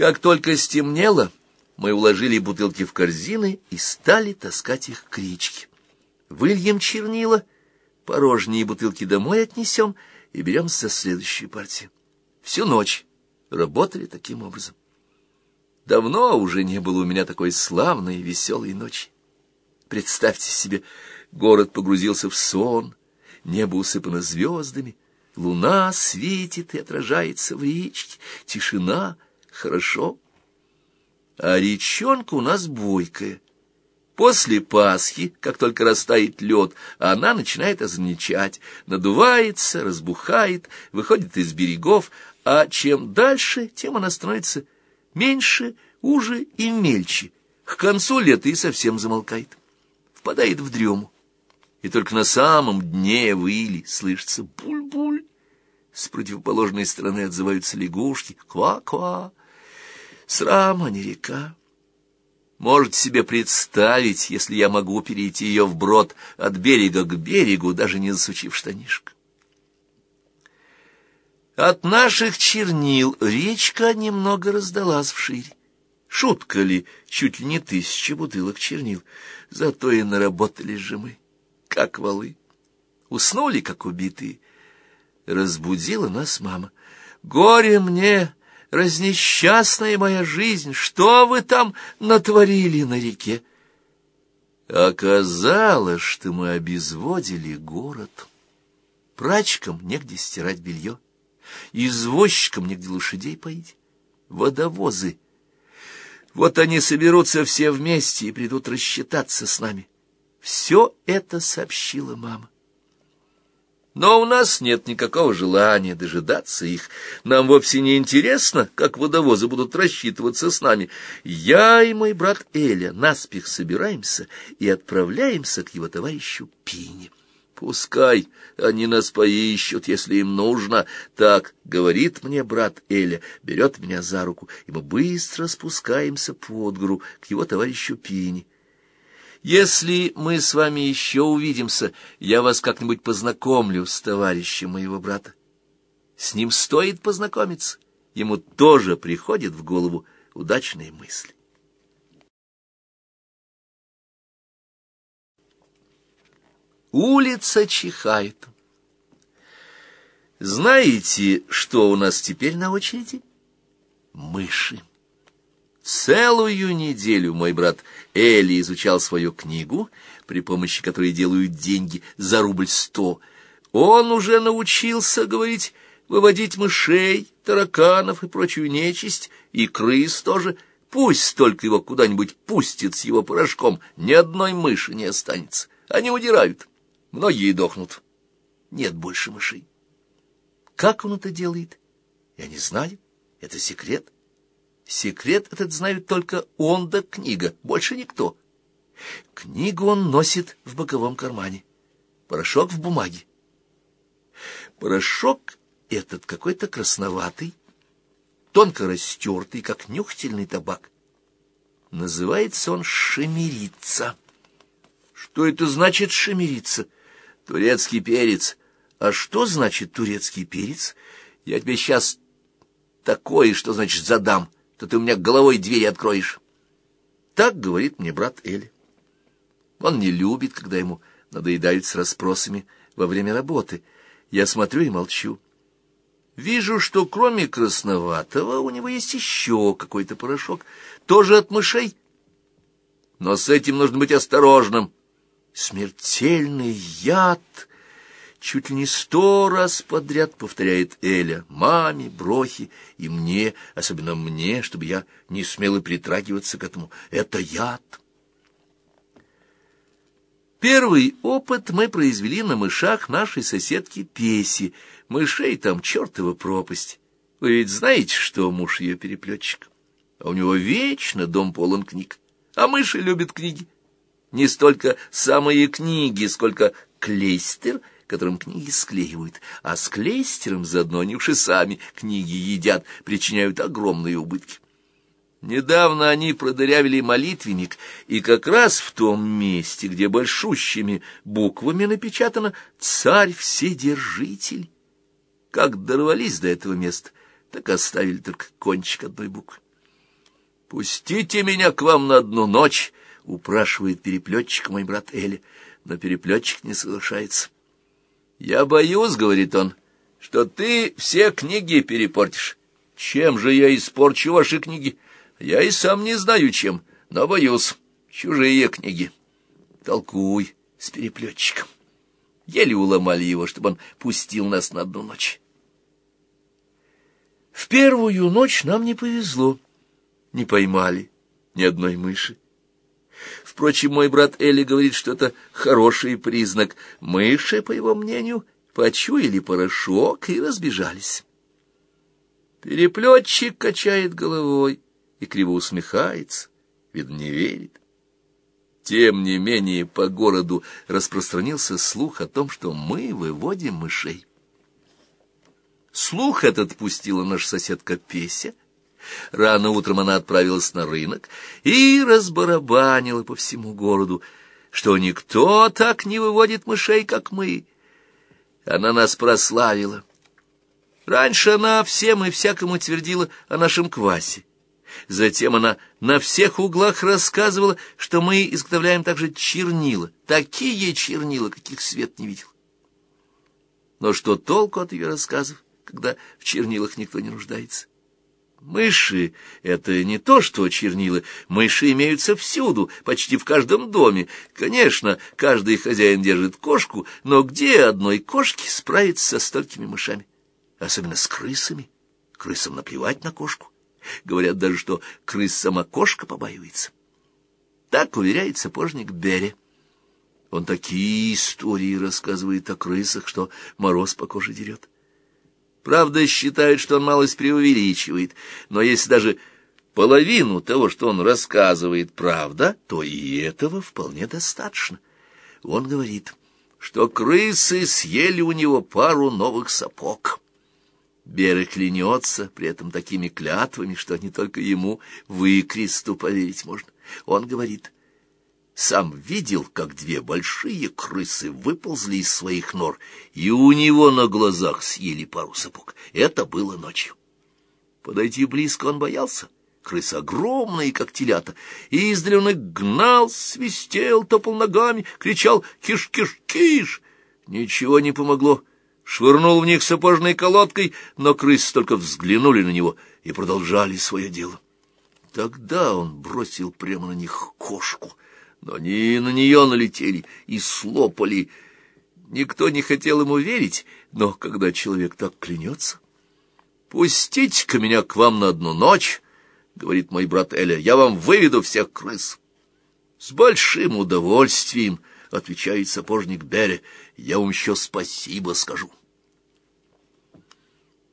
Как только стемнело, мы уложили бутылки в корзины и стали таскать их к речке. Выльем чернила, порожние бутылки домой отнесем и беремся за следующую партию. Всю ночь работали таким образом. Давно уже не было у меня такой славной и веселой ночи. Представьте себе, город погрузился в сон, небо усыпано звездами, луна светит и отражается в речке, тишина, хорошо. А речонка у нас бойкая. После Пасхи, как только растает лед, она начинает означать, надувается, разбухает, выходит из берегов, а чем дальше, тем она становится меньше, уже и мельче. К концу лета и совсем замолкает, впадает в дрему. И только на самом дне выли слышится буль-буль. С противоположной стороны отзываются лягушки. Ква-ква. Срам, а не река. Можете себе представить, если я могу перейти ее вброд от берега к берегу, даже не засучив штанишек. От наших чернил речка немного раздалась вширь. Шутка ли, чуть ли не тысяча бутылок чернил, зато и наработались же мы, как валы. Уснули, как убитые. Разбудила нас мама. «Горе мне, разнесчастная моя жизнь, что вы там натворили на реке?» Оказалось, что мы обезводили город. Прачкам негде стирать белье. Извозчикам негде лошадей поить, водовозы. Вот они соберутся все вместе и придут рассчитаться с нами. Все это сообщила мама. Но у нас нет никакого желания дожидаться их. Нам вовсе не интересно, как водовозы будут рассчитываться с нами. Я и мой брат Эля наспех собираемся и отправляемся к его товарищу Пине. Пускай они нас поищут, если им нужно. Так говорит мне брат Эля, берет меня за руку, и мы быстро спускаемся под гору к его товарищу Пине. Если мы с вами еще увидимся, я вас как-нибудь познакомлю с товарищем моего брата. С ним стоит познакомиться. Ему тоже приходит в голову удачные мысли. Улица чихает. Знаете, что у нас теперь на очереди? Мыши. Целую неделю мой брат Эли изучал свою книгу, при помощи которой делают деньги за рубль сто. Он уже научился говорить, выводить мышей, тараканов и прочую нечисть, и крыс тоже. Пусть только его куда-нибудь пустит с его порошком, ни одной мыши не останется. Они удирают. Многие дохнут. Нет больше мышей. Как он это делает? Я не знаю. Это секрет. Секрет этот знают только он да книга, больше никто. Книгу он носит в боковом кармане. Порошок в бумаге. Порошок этот какой-то красноватый, тонко растертый, как нюхательный табак. Называется он шемерица. Что это значит шемерица? Турецкий перец. А что значит турецкий перец? Я тебе сейчас такое, что значит задам, то ты у меня головой двери откроешь. Так говорит мне брат Эли. Он не любит, когда ему надоедают с расспросами во время работы. Я смотрю и молчу. Вижу, что кроме красноватого у него есть еще какой-то порошок, тоже от мышей. Но с этим нужно быть осторожным. Смертельный яд! Чуть ли не сто раз подряд повторяет Эля маме, Брохе и мне, особенно мне, чтобы я не смел и притрагиваться к этому. Это яд. Первый опыт мы произвели на мышах нашей соседки Песи. Мышей там чертова пропасть. Вы ведь знаете, что муж ее переплетчик? А у него вечно дом полон книг. А мыши любят книги не столько самые книги, сколько клейстер, которым книги склеивают, а с клейстером заодно они уж и сами книги едят, причиняют огромные убытки. Недавно они продырявили молитвенник, и как раз в том месте, где большущими буквами напечатано «Царь-вседержитель». Как дорвались до этого места, так оставили только кончик одной буквы. «Пустите меня к вам на одну ночь», — упрашивает переплетчик мой брат Эли, но переплетчик не соглашается. «Я боюсь», — говорит он, — «что ты все книги перепортишь. Чем же я испорчу ваши книги? Я и сам не знаю, чем, но боюсь. Чужие книги. Толкуй с переплетчиком». Еле уломали его, чтобы он пустил нас на одну ночь. В первую ночь нам не повезло. Не поймали ни одной мыши. Впрочем, мой брат Элли говорит, что это хороший признак. Мыши, по его мнению, почуяли порошок и разбежались. Переплетчик качает головой и криво усмехается, видно, не верит. Тем не менее, по городу распространился слух о том, что мы выводим мышей. Слух этот пустила наша соседка Песя. Рано утром она отправилась на рынок и разбарабанила по всему городу, что никто так не выводит мышей, как мы. Она нас прославила. Раньше она всем и всякому твердила о нашем квасе. Затем она на всех углах рассказывала, что мы изготовляем также чернила, такие чернила, каких свет не видел. Но что толку от ее рассказов? когда в чернилах никто не нуждается. Мыши — это не то, что чернила. Мыши имеются всюду, почти в каждом доме. Конечно, каждый хозяин держит кошку, но где одной кошке справиться со столькими мышами? Особенно с крысами. Крысам наплевать на кошку. Говорят даже, что крыс сама кошка побаивается. Так уверяет сапожник Бере. Он такие истории рассказывает о крысах, что мороз по коже дерет. Правда, считают, что он малость преувеличивает, но если даже половину того, что он рассказывает, правда, то и этого вполне достаточно. Он говорит, что крысы съели у него пару новых сапог. Берег клянется при этом такими клятвами, что не только ему выкресту поверить можно. Он говорит, сам видел, как две большие крысы выползли из своих нор, и у него на глазах съели пару сапог. Это было ночью. Подойти близко он боялся. Крысы огромные, как телята, и издали гнал, свистел, топал ногами, кричал «Киш-киш-киш!». Ничего не помогло. Швырнул в них сапожной колодкой, но крысы только взглянули на него и продолжали свое дело. Тогда он бросил прямо на них кошку — но они на нее налетели и слопали. Никто не хотел ему верить, но когда человек так клянется... «Пустите-ка меня к вам на одну ночь», — говорит мой брат Эля, — «я вам выведу всех крыс». «С большим удовольствием», — отвечает сапожник Бере, — «я вам еще спасибо скажу».